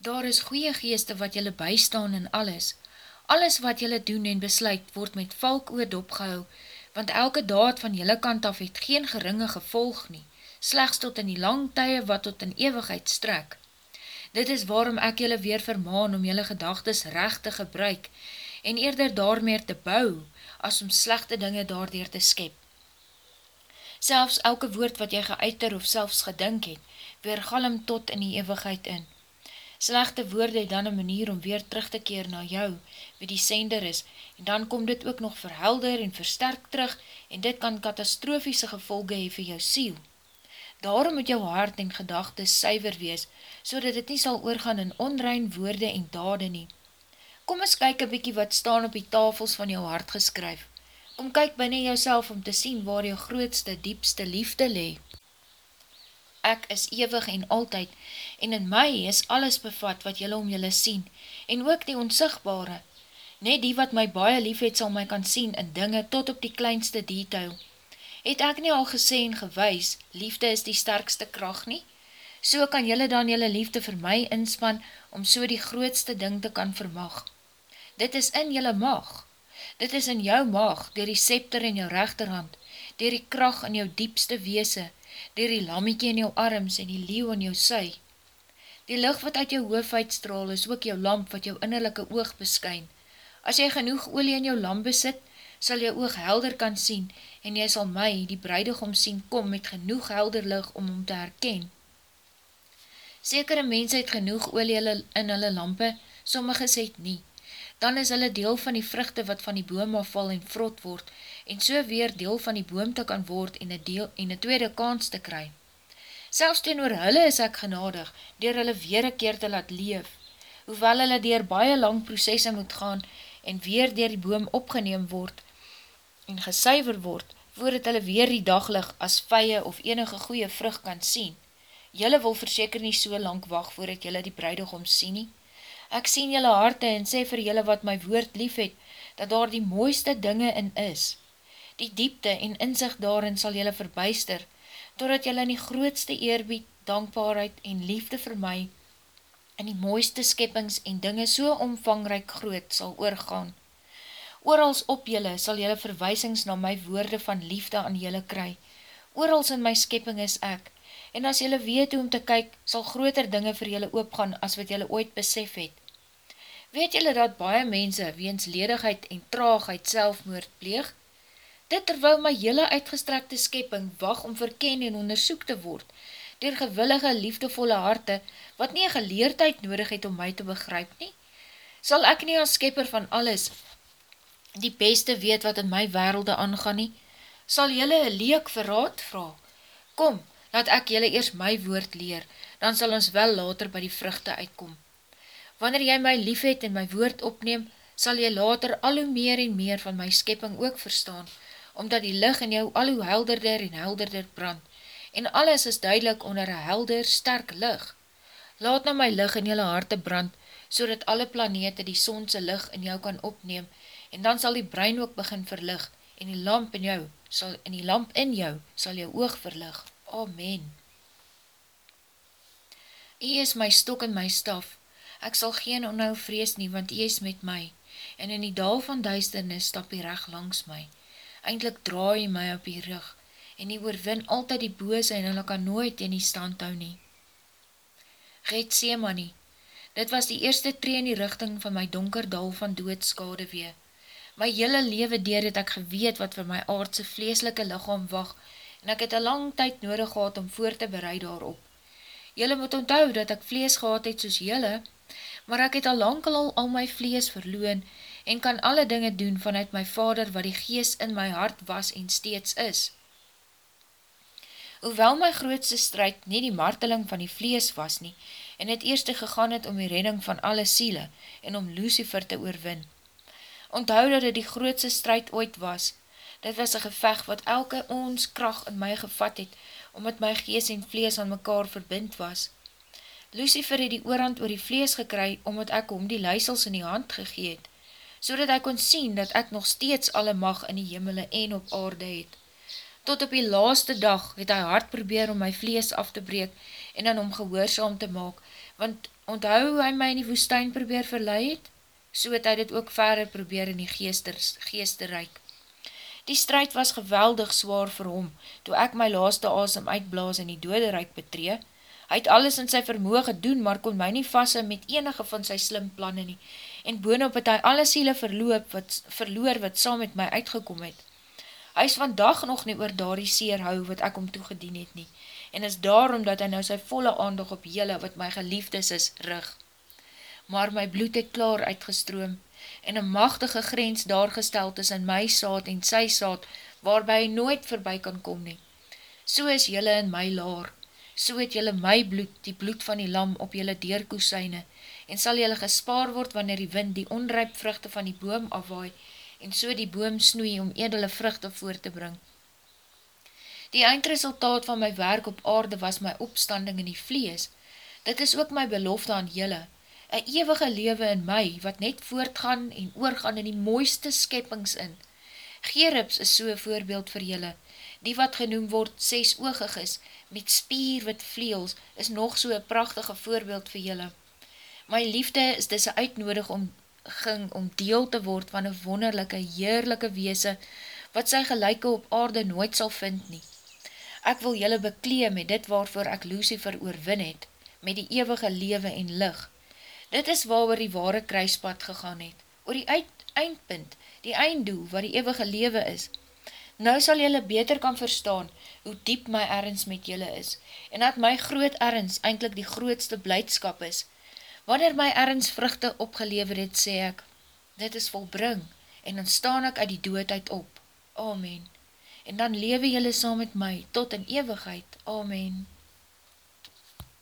Daar is goeie geeste wat jylle bystaan in alles. Alles wat jylle doen en besluit word met valk oor dopgehou, want elke daad van jylle kant af het geen geringe gevolg nie, slechts tot in die lang tye wat tot in ewigheid strek. Dit is waarom ek jylle weer vermaan om jylle gedagtes recht te gebruik en eerder daarmeer te bou, as om slechte dinge daardoor te skep. Selfs elke woord wat jy geuiter of selfs gedink het, weer galm tot in die eeuwigheid in. Slechte woorde het dan een manier om weer terug te keer na jou, wie die sender is, en dan kom dit ook nog verhelder en versterk terug, en dit kan katastrofiese gevolge hee vir jou siel. Daarom moet jou hart en gedachte suiver wees, so dat het nie sal oorgaan in onrein woorde en dade nie. Kom eens kyk een bykie wat staan op die tafels van jou hart geskryf. Kom kyk binnen jouself om te sien waar jou grootste, diepste liefde lee. Ek is ewig en altyd, en in my is alles bevat wat jylle om jylle sien, en ook die onsigbare. Net die wat my baie lief het sal my kan sien in dinge tot op die kleinste detail. Het ek nie al gesê en gewys, liefde is die sterkste kracht nie? So kan jylle dan jylle liefde vir my inspan, om so die grootste ding te kan vermag dit is in jylle mag. Dit is in jou mag, dier die scepter in jou rechterhand, dier die kracht in jou diepste weese, dier die lammiekie in jou arms en die leeuw in jou sy. Die licht wat uit jou hoof uitstraal is ook jou lamp wat jou innerlijke oog beskyn. As jy genoeg olie in jou lamp besit, sal jou oog helder kan sien en jy sal my, die bruidegom sien, kom met genoeg helder licht om om te herken. Sekere mens het genoeg olie in hulle lampe, sommige het nie dan is hulle deel van die vruchte wat van die boom afval en vrot word, en so weer deel van die boom te kan word en een, deel, en een tweede kans te kry. Selfs teen oor hulle is ek genadig, dier hulle weer een keer te laat leef, hoewel hulle dier baie lang processe moet gaan, en weer dier die boom opgeneem word, en gesuiver word, voordat hulle weer die daglig as vye of enige goeie vrug kan sien. Julle wil verseker nie so lang wacht, voordat julle die bruidegom sien nie. Ek sien jylle harte en sê vir jylle wat my woord lief het, dat daar die mooiste dinge in is. Die diepte en inzicht daarin sal jylle verbuister, totdat jylle in die grootste eerbied, dankbaarheid en liefde vir my, in die mooiste skippings en dinge so omvangryk groot sal oorgaan. Oorals op jylle sal jylle verwysings na my woorde van liefde aan jylle kry. Oorals in my skipping is ek, en as jylle weet hoe om te kyk, sal groter dinge vir jylle oopgaan as wat jylle ooit besef het. Weet jylle dat baie mense weens ledigheid en traagheid selfmoord pleeg? Dit terwyl my jylle uitgestrekte skepping wacht om verken en onderzoek te word, dier gewillige, liefdevolle harte, wat nie geleerdheid nodig het om my te begryp nie, sal ek nie as skepper van alles die beste weet wat in my werelde aangaan nie, sal jylle een leek verraad vraag. Kom, laat ek jylle eers my woord leer, dan sal ons wel later by die vruchte uitkom. Wanneer jy my lief het en my woord opneem, sal jy later al hoe meer en meer van my skepping ook verstaan, omdat die lig in jou al hoe helderder en helderder brand, en alles is duidelik onder een helder, sterk lig. Laat nou my lig in jylle harte brand, so dat alle planete die sonse lig in jou kan opneem, en dan sal die brein ook begin verlig, en die lamp in jou, sal, en die lamp in jou, sal jou oog verlig. Amen. U is my stok en my staf, ek sal geen onhou vrees nie, want u is met my, en in die dal van duisternis stap u recht langs my. Eindelijk draai u my op die rug, en u oorwin altyd die boos en hulle kan nooit in die stand hou nie. Red Seemanie, dit was die eerste tree in die richting van my donker dal van doodskade wee. My hele lewe deur het ek geweet wat vir my aardse vleeslike lichaam wacht, en ek het een lang tyd nodig gehad om voor te bereid daarop. Julle moet onthou dat ek vlees gehad het soos julle, maar ek het al lang al al my vlees verloon en kan alle dinge doen vanuit my vader wat die gees in my hart was en steeds is. Hoewel my grootste strijd nie die marteling van die vlees was nie, en het eerste gegaan het om die redding van alle siele en om Lucifer te oorwin. Onthou dat het die grootste strijd ooit was, Dit was een geveg wat elke ons kracht in my gevat het, omdat my gees en vlees aan mekaar verbind was. Lucifer het die oorhand oor die vlees gekry, omdat ek om die luisels in die hand gegeet, so dat hy kon sien dat ek nog steeds alle mag in die jimmele en op aarde het. Tot op die laaste dag het hy hard probeer om my vlees af te breek en dan om gehoorzaam te maak, want onthou hy my in die woestijn probeer verlei het, so het hy dit ook verder probeer in die geesters, geesterreik. Die strijd was geweldig zwaar vir hom, toe ek my laaste asem uitblaas in die doderyk betree. Hy het alles in sy vermoe gedoen, maar kon my nie vasse met enige van sy slim planne nie, en boonop het hy alle siele verloop wat, verloor wat saam met my uitgekom het. Hy is vandag nog nie oor daar die seer hou wat ek om toegedien het nie, en is daarom dat hy nou sy volle aandag op jylle wat my geliefdes is, rig. Maar my bloed het klaar uitgestroom, en een machtige grens daar gestel tussen my saad en sy saad, waarby hy nooit voorbij kan kom nie. So is jylle in my laar, so het jylle my bloed, die bloed van die lam, op jylle deurkoesyne, en sal jylle gespaar word wanneer die wind die onrijp vruchte van die boom afwaai, en so die boom snoei om edele vruchte voor te bring. Die eindresultaat van my werk op aarde was my opstanding in die vlees. Dit is ook my belofte aan jylle, een eeuwige lewe in my, wat net voortgaan en oorgaan in die mooiste skeppings in. Gerubs is so'n voorbeeld vir julle, die wat genoem word ses oogig is, met spier wat vleels, is nog so'n prachtige voorbeeld vir julle. My liefde is dis een uitnodig om, ging om deel te word van een wonderlijke, heerlijke weese, wat sy gelijke op aarde nooit sal vind nie. Ek wil julle beklee met dit waarvoor ek Lucifer oorwin het, met die eeuwige lewe en licht, Dit is waar oor die ware kruispad gegaan het, oor die uit, eindpunt, die einddoel, waar die eeuwige lewe is. Nou sal jylle beter kan verstaan, hoe diep my ergens met jylle is, en dat my groot ergens eindelijk die grootste blijdskap is. Wanneer my ergens vruchte opgelever het, sê ek, dit is volbring, en dan staan ek uit die doodheid op. Amen. En dan lewe jylle saam met my, tot in eeuwigheid. Amen.